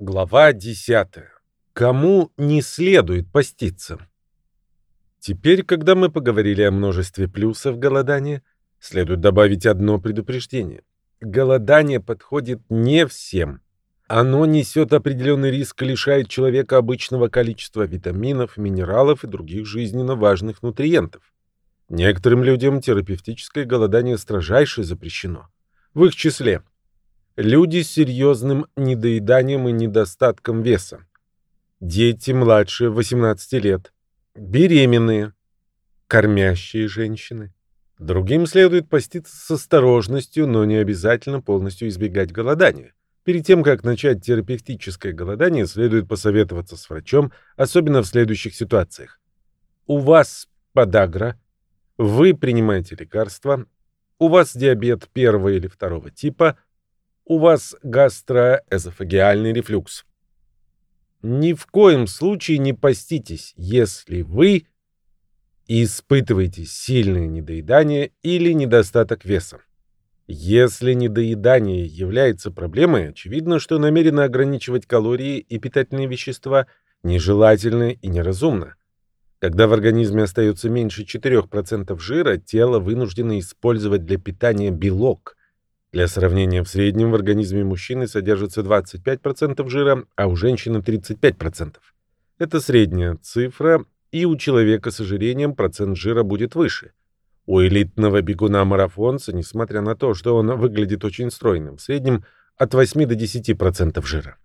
Глава 10. Кому не следует поститься? Теперь, когда мы поговорили о множестве плюсов голодания, следует добавить одно предупреждение. Голодание подходит не всем. Оно несет определенный риск и лишает человека обычного количества витаминов, минералов и других жизненно важных нутриентов. Некоторым людям терапевтическое голодание строжайше запрещено. В их числе люди с серьезным недоеданием и недостатком веса, дети младше 18 лет, беременные, кормящие женщины. Другим следует поститься с осторожностью, но не обязательно полностью избегать голодания. Перед тем, как начать терапевтическое голодание, следует посоветоваться с врачом, особенно в следующих ситуациях. У вас подагра, вы принимаете лекарства, у вас диабет первого или второго типа, у вас гастроэзофагиальный рефлюкс. Ни в коем случае не поститесь, если вы испытываете сильное недоедание или недостаток веса. Если недоедание является проблемой, очевидно, что намеренно ограничивать калории и питательные вещества нежелательно и неразумно. Когда в организме остается меньше 4% жира, тело вынуждено использовать для питания белок. Для сравнения, в среднем в организме мужчины содержится 25% жира, а у женщины 35%. Это средняя цифра, и у человека с ожирением процент жира будет выше – у элитного бегуна-марафонца, несмотря на то, что он выглядит очень стройным, в среднем от 8 до 10% жира.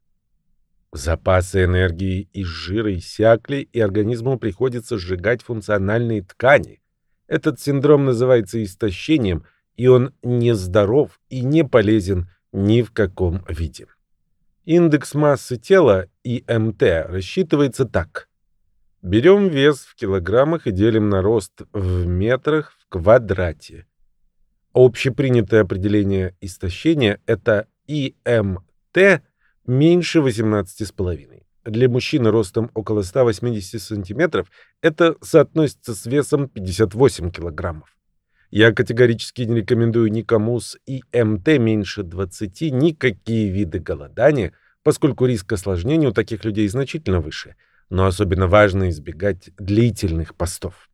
Запасы энергии из жира иссякли, и организму приходится сжигать функциональные ткани. Этот синдром называется истощением, и он нездоров и не полезен ни в каком виде. Индекс массы тела, ИМТ, рассчитывается так. Берем вес в килограммах и делим на рост в метрах квадрате. Общепринятое определение истощения – это ИМТ меньше 18,5. Для мужчины ростом около 180 см это соотносится с весом 58 кг. Я категорически не рекомендую никому с ИМТ меньше 20 никакие виды голодания, поскольку риск осложнений у таких людей значительно выше, но особенно важно избегать длительных постов.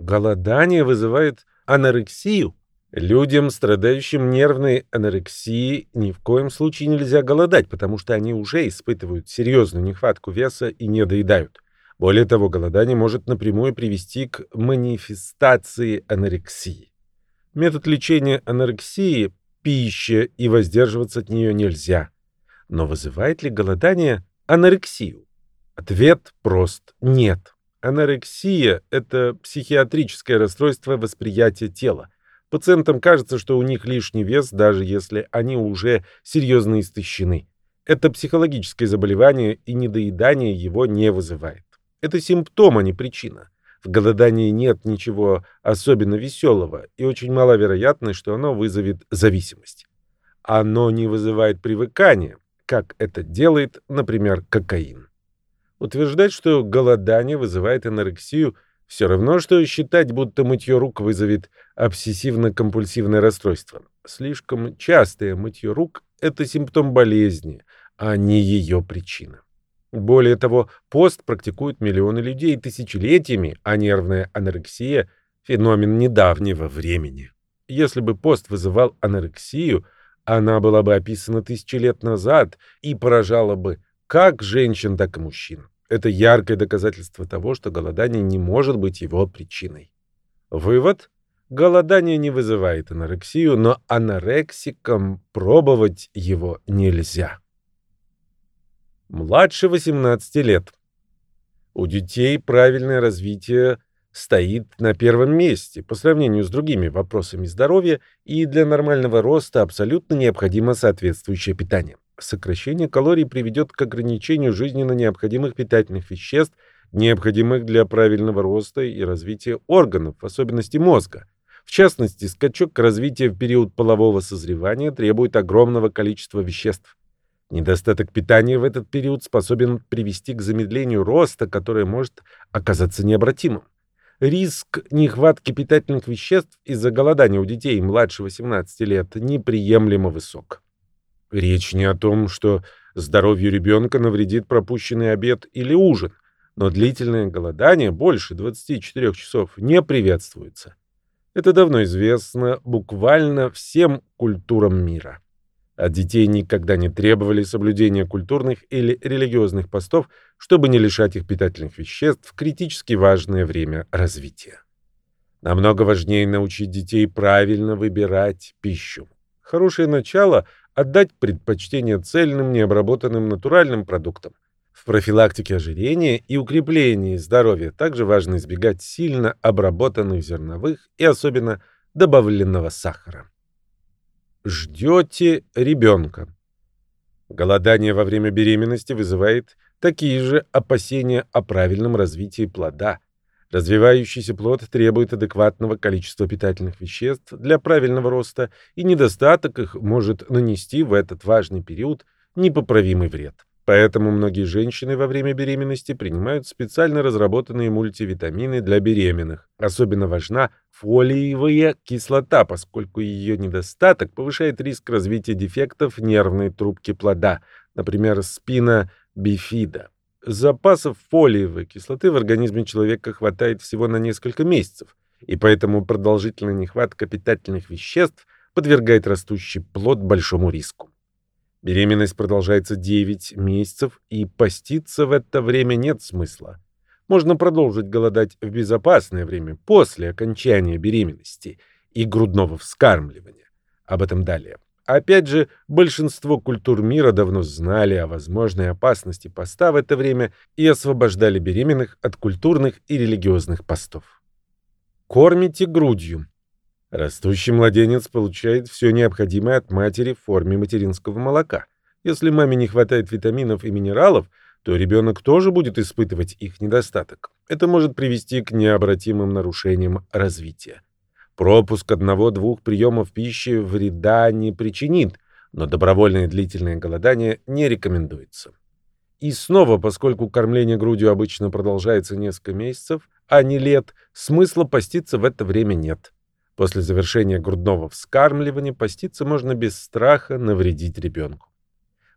Голодание вызывает анорексию. Людям, страдающим нервной анорексией, ни в коем случае нельзя голодать, потому что они уже испытывают серьезную нехватку веса и не доедают. Более того, голодание может напрямую привести к манифестации анорексии. Метод лечения анорексии – пища, и воздерживаться от нее нельзя. Но вызывает ли голодание анорексию? Ответ прост – нет. Анорексия – это психиатрическое расстройство восприятия тела. Пациентам кажется, что у них лишний вес, даже если они уже серьезно истощены. Это психологическое заболевание, и недоедание его не вызывает. Это симптом, а не причина. В голодании нет ничего особенно веселого, и очень маловероятно, что оно вызовет зависимость. Оно не вызывает привыкания, как это делает, например, кокаин. Утверждать, что голодание вызывает анорексию, все равно, что считать, будто мытье рук вызовет обсессивно-компульсивное расстройство. Слишком частое мытье рук – это симптом болезни, а не ее причина. Более того, пост практикуют миллионы людей тысячелетиями, а нервная анорексия – феномен недавнего времени. Если бы пост вызывал анорексию, она была бы описана тысячи лет назад и поражала бы как женщин, так и мужчин. Это яркое доказательство того, что голодание не может быть его причиной. Вывод. Голодание не вызывает анорексию, но анорексикам пробовать его нельзя. Младше 18 лет. У детей правильное развитие стоит на первом месте по сравнению с другими вопросами здоровья, и для нормального роста абсолютно необходимо соответствующее питание. Сокращение калорий приведет к ограничению жизненно необходимых питательных веществ, необходимых для правильного роста и развития органов, в особенности мозга. В частности, скачок развития в период полового созревания требует огромного количества веществ. Недостаток питания в этот период способен привести к замедлению роста, которое может оказаться необратимым. Риск нехватки питательных веществ из-за голодания у детей младше 18 лет неприемлемо высок. Речь не о том, что Здоровью ребенка навредит пропущенный обед или ужин, но длительное голодание больше 24 часов не приветствуется. Это давно известно буквально всем культурам мира. От детей никогда не требовали соблюдения культурных или религиозных постов, чтобы не лишать их питательных веществ в критически важное время развития. Намного важнее научить детей правильно выбирать пищу. Хорошее начало – отдать предпочтение цельным, необработанным натуральным продуктам. В профилактике ожирения и укреплении здоровья также важно избегать сильно обработанных зерновых и особенно добавленного сахара. Ждете ребенка. Голодание во время беременности вызывает такие же опасения о правильном развитии плода. Развивающийся плод требует адекватного количества питательных веществ для правильного роста, и недостаток их может нанести в этот важный период непоправимый вред. Поэтому многие женщины во время беременности принимают специально разработанные мультивитамины для беременных. Особенно важна фолиевая кислота, поскольку ее недостаток повышает риск развития дефектов нервной трубки плода, например, спина бифида. Запасов фолиевой кислоты в организме человека хватает всего на несколько месяцев, и поэтому продолжительная нехватка питательных веществ подвергает растущий плод большому риску. Беременность продолжается 9 месяцев, и поститься в это время нет смысла. Можно продолжить голодать в безопасное время после окончания беременности и грудного вскармливания. Об этом далее. Опять же, большинство культур мира давно знали о возможной опасности поста в это время и освобождали беременных от культурных и религиозных постов. Кормите грудью. Растущий младенец получает все необходимое от матери в форме материнского молока. Если маме не хватает витаминов и минералов, то ребенок тоже будет испытывать их недостаток. Это может привести к необратимым нарушениям развития. Пропуск одного-двух приемов пищи вреда не причинит, но добровольное длительное голодание не рекомендуется. И снова, поскольку кормление грудью обычно продолжается несколько месяцев, а не лет, смысла поститься в это время нет. После завершения грудного вскармливания поститься можно без страха навредить ребенку.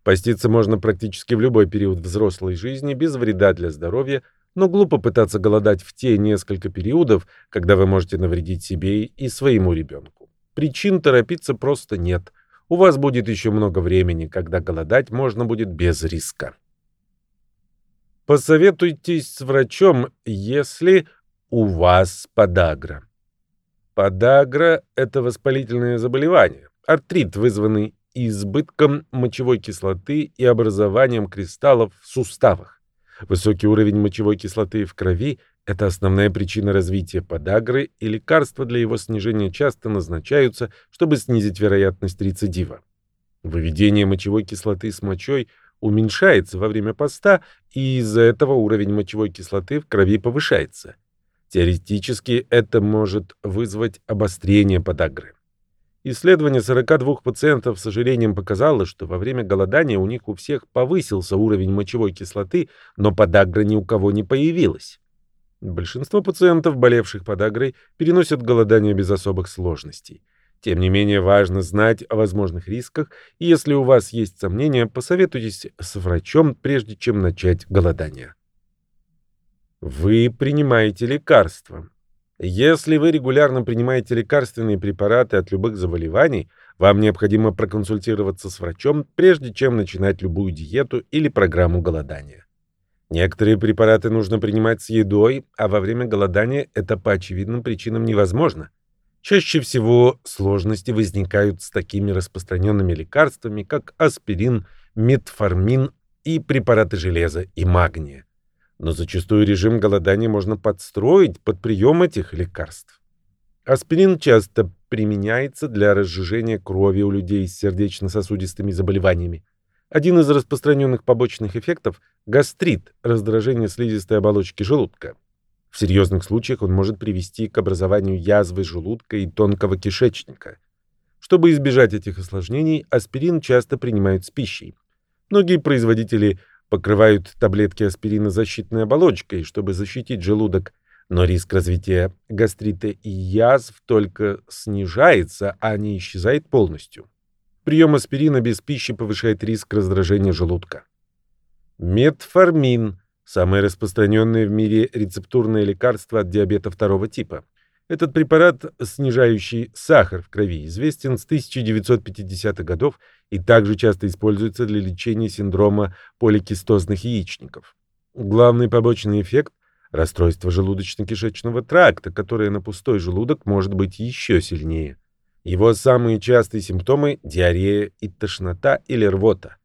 Поститься можно практически в любой период взрослой жизни без вреда для здоровья, но глупо пытаться голодать в те несколько периодов, когда вы можете навредить себе и своему ребенку. Причин торопиться просто нет. У вас будет еще много времени, когда голодать можно будет без риска. Посоветуйтесь с врачом, если у вас подагра. Подагра – это воспалительное заболевание, артрит, вызванный избытком мочевой кислоты и образованием кристаллов в суставах. Высокий уровень мочевой кислоты в крови – это основная причина развития подагры, и лекарства для его снижения часто назначаются, чтобы снизить вероятность рецидива. Выведение мочевой кислоты с мочой уменьшается во время поста, и из-за этого уровень мочевой кислоты в крови повышается – Теоретически это может вызвать обострение подагры. Исследование 42 пациентов с ожирением показало, что во время голодания у них у всех повысился уровень мочевой кислоты, но подагра ни у кого не появилась. Большинство пациентов, болевших подагрой, переносят голодание без особых сложностей. Тем не менее, важно знать о возможных рисках, и если у вас есть сомнения, посоветуйтесь с врачом, прежде чем начать голодание. Вы принимаете лекарства. Если вы регулярно принимаете лекарственные препараты от любых заболеваний, вам необходимо проконсультироваться с врачом, прежде чем начинать любую диету или программу голодания. Некоторые препараты нужно принимать с едой, а во время голодания это по очевидным причинам невозможно. Чаще всего сложности возникают с такими распространенными лекарствами, как аспирин, метформин и препараты железа и магния но зачастую режим голодания можно подстроить под прием этих лекарств. Аспирин часто применяется для разжижения крови у людей с сердечно-сосудистыми заболеваниями. Один из распространенных побочных эффектов – гастрит, раздражение слизистой оболочки желудка. В серьезных случаях он может привести к образованию язвы желудка и тонкого кишечника. Чтобы избежать этих осложнений, аспирин часто принимают с пищей. Многие производители покрывают таблетки аспирина защитной оболочкой, чтобы защитить желудок, но риск развития гастрита и язв только снижается, а не исчезает полностью. Прием аспирина без пищи повышает риск раздражения желудка. Метформин – самое распространенное в мире рецептурное лекарство от диабета второго типа. Этот препарат, снижающий сахар в крови, известен с 1950-х годов и также часто используется для лечения синдрома поликистозных яичников. Главный побочный эффект – расстройство желудочно-кишечного тракта, которое на пустой желудок может быть еще сильнее. Его самые частые симптомы – диарея и тошнота или рвота.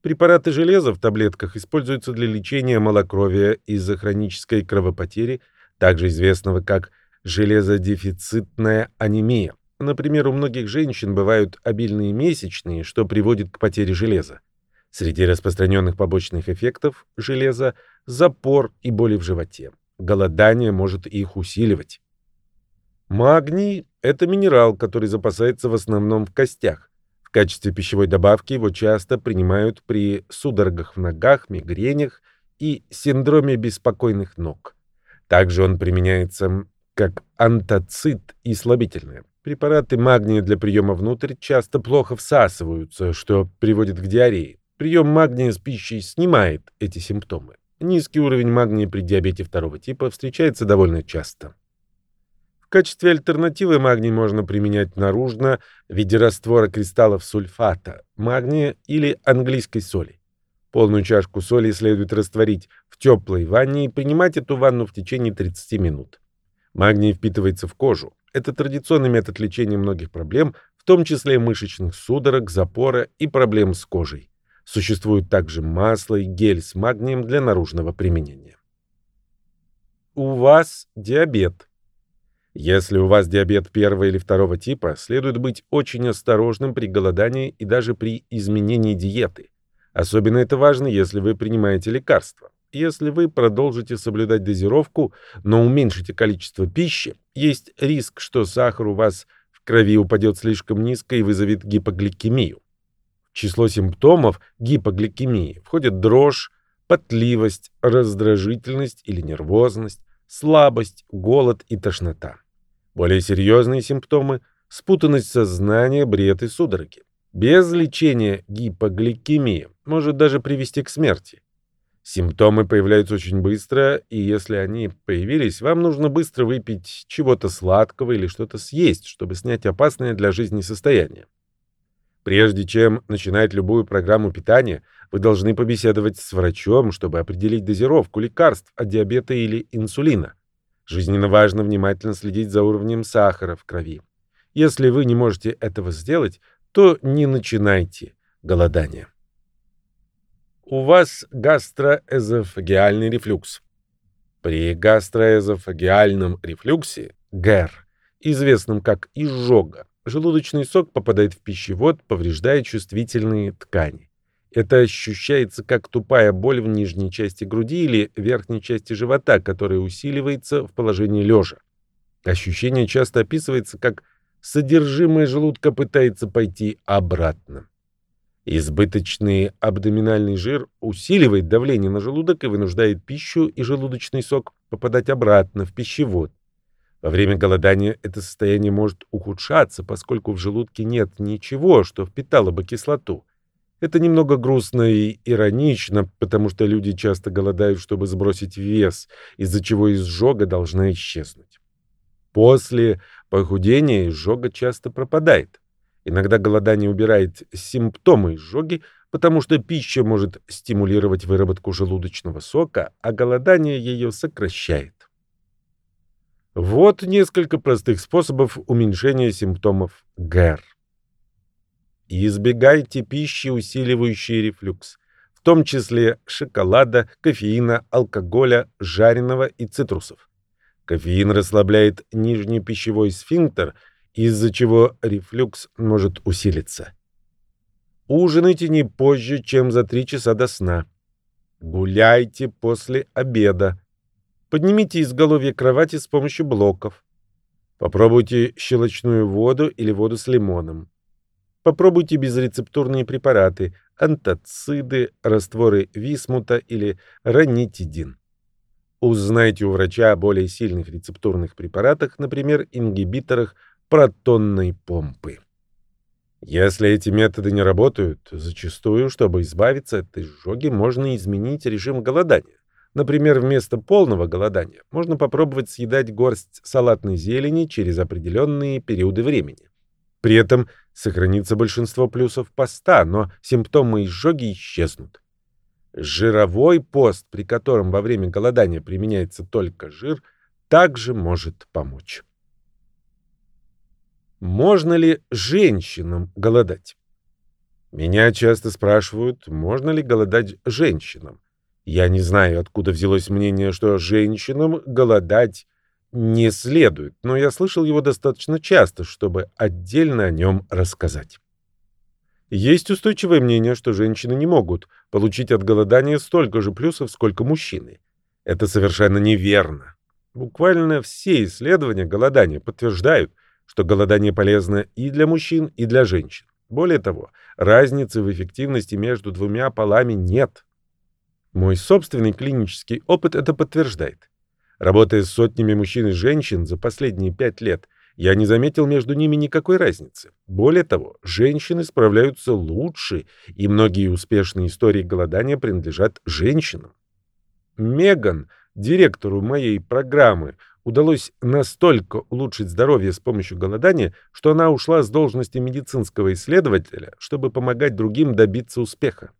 Препараты железа в таблетках используются для лечения малокровия из-за хронической кровопотери, также известного как железодефицитная анемия. Например, у многих женщин бывают обильные месячные, что приводит к потере железа. Среди распространенных побочных эффектов железа – запор и боли в животе. Голодание может их усиливать. Магний – это минерал, который запасается в основном в костях. В качестве пищевой добавки его часто принимают при судорогах в ногах, мигренях и синдроме беспокойных ног. Также он применяется как антацид и слабительное. Препараты магния для приема внутрь часто плохо всасываются, что приводит к диарее. Прием магния с пищей снимает эти симптомы. Низкий уровень магния при диабете второго типа встречается довольно часто. В качестве альтернативы магний можно применять наружно в виде раствора кристаллов сульфата, магния или английской соли. Полную чашку соли следует растворить в теплой ванне и принимать эту ванну в течение 30 минут. Магний впитывается в кожу. Это традиционный метод лечения многих проблем, в том числе мышечных судорог, запора и проблем с кожей. Существует также масло и гель с магнием для наружного применения. У вас диабет. Если у вас диабет первого или второго типа, следует быть очень осторожным при голодании и даже при изменении диеты. Особенно это важно, если вы принимаете лекарства. Если вы продолжите соблюдать дозировку, но уменьшите количество пищи, есть риск, что сахар у вас в крови упадет слишком низко и вызовет гипогликемию. В число симптомов гипогликемии входят дрожь, потливость, раздражительность или нервозность, слабость, голод и тошнота. Более серьезные симптомы – спутанность сознания, бред и судороги. Без лечения гипогликемия может даже привести к смерти. Симптомы появляются очень быстро, и если они появились, вам нужно быстро выпить чего-то сладкого или что-то съесть, чтобы снять опасное для жизни состояние. Прежде чем начинать любую программу питания, вы должны побеседовать с врачом, чтобы определить дозировку лекарств от диабета или инсулина. Жизненно важно внимательно следить за уровнем сахара в крови. Если вы не можете этого сделать, то не начинайте голодание. У вас гастроэзофагиальный рефлюкс. При гастроэзофагиальном рефлюксе, ГЭР, известном как изжога, желудочный сок попадает в пищевод, повреждая чувствительные ткани. Это ощущается как тупая боль в нижней части груди или верхней части живота, которая усиливается в положении лежа. Ощущение часто описывается как содержимое желудка пытается пойти обратно. Избыточный абдоминальный жир усиливает давление на желудок и вынуждает пищу и желудочный сок попадать обратно в пищевод. Во время голодания это состояние может ухудшаться, поскольку в желудке нет ничего, что впитало бы кислоту. Это немного грустно и иронично, потому что люди часто голодают, чтобы сбросить вес, из-за чего изжога должна исчезнуть. После похудения изжога часто пропадает. Иногда голодание убирает симптомы изжоги, потому что пища может стимулировать выработку желудочного сока, а голодание ее сокращает. Вот несколько простых способов уменьшения симптомов ГЭР. Избегайте пищи, усиливающей рефлюкс, в том числе шоколада, кофеина, алкоголя, жареного и цитрусов. Кофеин расслабляет нижний пищевой сфинктер – из-за чего рефлюкс может усилиться. Ужинайте не позже, чем за 3 часа до сна. Гуляйте после обеда. Поднимите изголовье кровати с помощью блоков. Попробуйте щелочную воду или воду с лимоном. Попробуйте безрецептурные препараты, антациды, растворы висмута или ранитидин. Узнайте у врача о более сильных рецептурных препаратах, например, ингибиторах протонной помпы. Если эти методы не работают, зачастую, чтобы избавиться от изжоги, можно изменить режим голодания. Например, вместо полного голодания можно попробовать съедать горсть салатной зелени через определенные периоды времени. При этом сохранится большинство плюсов поста, но симптомы изжоги исчезнут. Жировой пост, при котором во время голодания применяется только жир, также может помочь. Можно ли женщинам голодать? Меня часто спрашивают, можно ли голодать женщинам. Я не знаю, откуда взялось мнение, что женщинам голодать не следует, но я слышал его достаточно часто, чтобы отдельно о нем рассказать. Есть устойчивое мнение, что женщины не могут получить от голодания столько же плюсов, сколько мужчины. Это совершенно неверно. Буквально все исследования голодания подтверждают, что голодание полезно и для мужчин, и для женщин. Более того, разницы в эффективности между двумя полами нет. Мой собственный клинический опыт это подтверждает. Работая с сотнями мужчин и женщин за последние пять лет, я не заметил между ними никакой разницы. Более того, женщины справляются лучше, и многие успешные истории голодания принадлежат женщинам. Меган, директору моей программы, удалось настолько улучшить здоровье с помощью голодания, что она ушла с должности медицинского исследователя, чтобы помогать другим добиться успеха.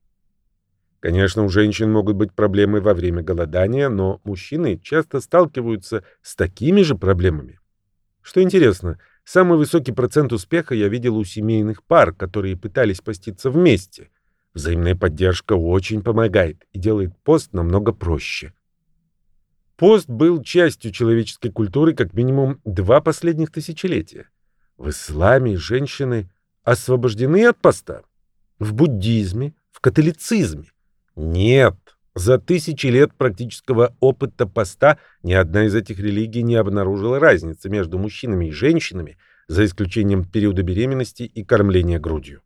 Конечно, у женщин могут быть проблемы во время голодания, но мужчины часто сталкиваются с такими же проблемами. Что интересно, самый высокий процент успеха я видел у семейных пар, которые пытались поститься вместе. Взаимная поддержка очень помогает и делает пост намного проще. Пост был частью человеческой культуры как минимум два последних тысячелетия. В исламе женщины освобождены от поста. В буддизме, в католицизме. Нет, за тысячи лет практического опыта поста ни одна из этих религий не обнаружила разницы между мужчинами и женщинами, за исключением периода беременности и кормления грудью.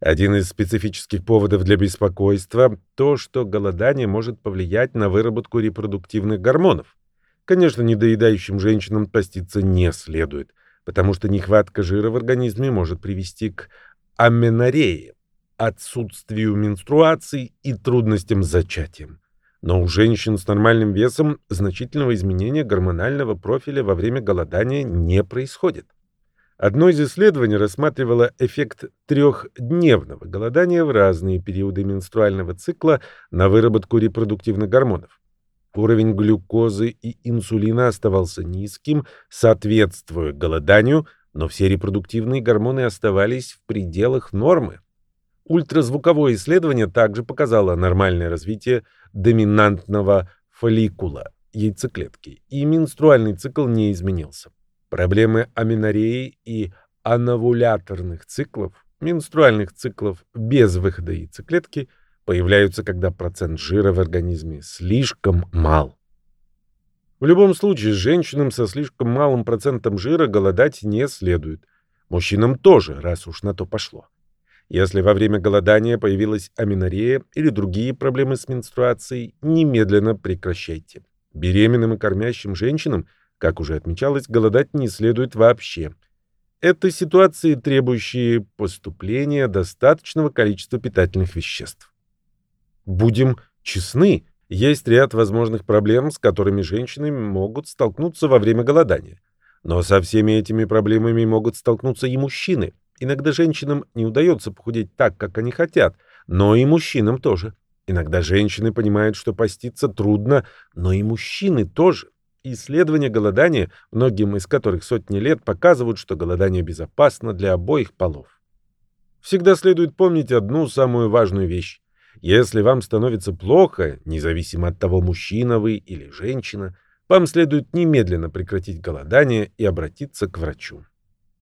Один из специфических поводов для беспокойства – то, что голодание может повлиять на выработку репродуктивных гормонов. Конечно, недоедающим женщинам поститься не следует, потому что нехватка жира в организме может привести к аменореи, отсутствию менструаций и трудностям с зачатием. Но у женщин с нормальным весом значительного изменения гормонального профиля во время голодания не происходит. Одно из исследований рассматривало эффект трехдневного голодания в разные периоды менструального цикла на выработку репродуктивных гормонов. Уровень глюкозы и инсулина оставался низким, соответствуя голоданию, но все репродуктивные гормоны оставались в пределах нормы. Ультразвуковое исследование также показало нормальное развитие доминантного фолликула яйцеклетки, и менструальный цикл не изменился. Проблемы аменореи и ановуляторных циклов, менструальных циклов без выхода яйцеклетки, появляются, когда процент жира в организме слишком мал. В любом случае, женщинам со слишком малым процентом жира голодать не следует. Мужчинам тоже, раз уж на то пошло. Если во время голодания появилась аменорея или другие проблемы с менструацией, немедленно прекращайте. Беременным и кормящим женщинам, как уже отмечалось, голодать не следует вообще. Это ситуации, требующие поступления достаточного количества питательных веществ. Будем честны, есть ряд возможных проблем, с которыми женщины могут столкнуться во время голодания. Но со всеми этими проблемами могут столкнуться и мужчины – Иногда женщинам не удается похудеть так, как они хотят, но и мужчинам тоже. Иногда женщины понимают, что поститься трудно, но и мужчины тоже. Исследования голодания, многим из которых сотни лет, показывают, что голодание безопасно для обоих полов. Всегда следует помнить одну самую важную вещь. Если вам становится плохо, независимо от того, мужчина вы или женщина, вам следует немедленно прекратить голодание и обратиться к врачу.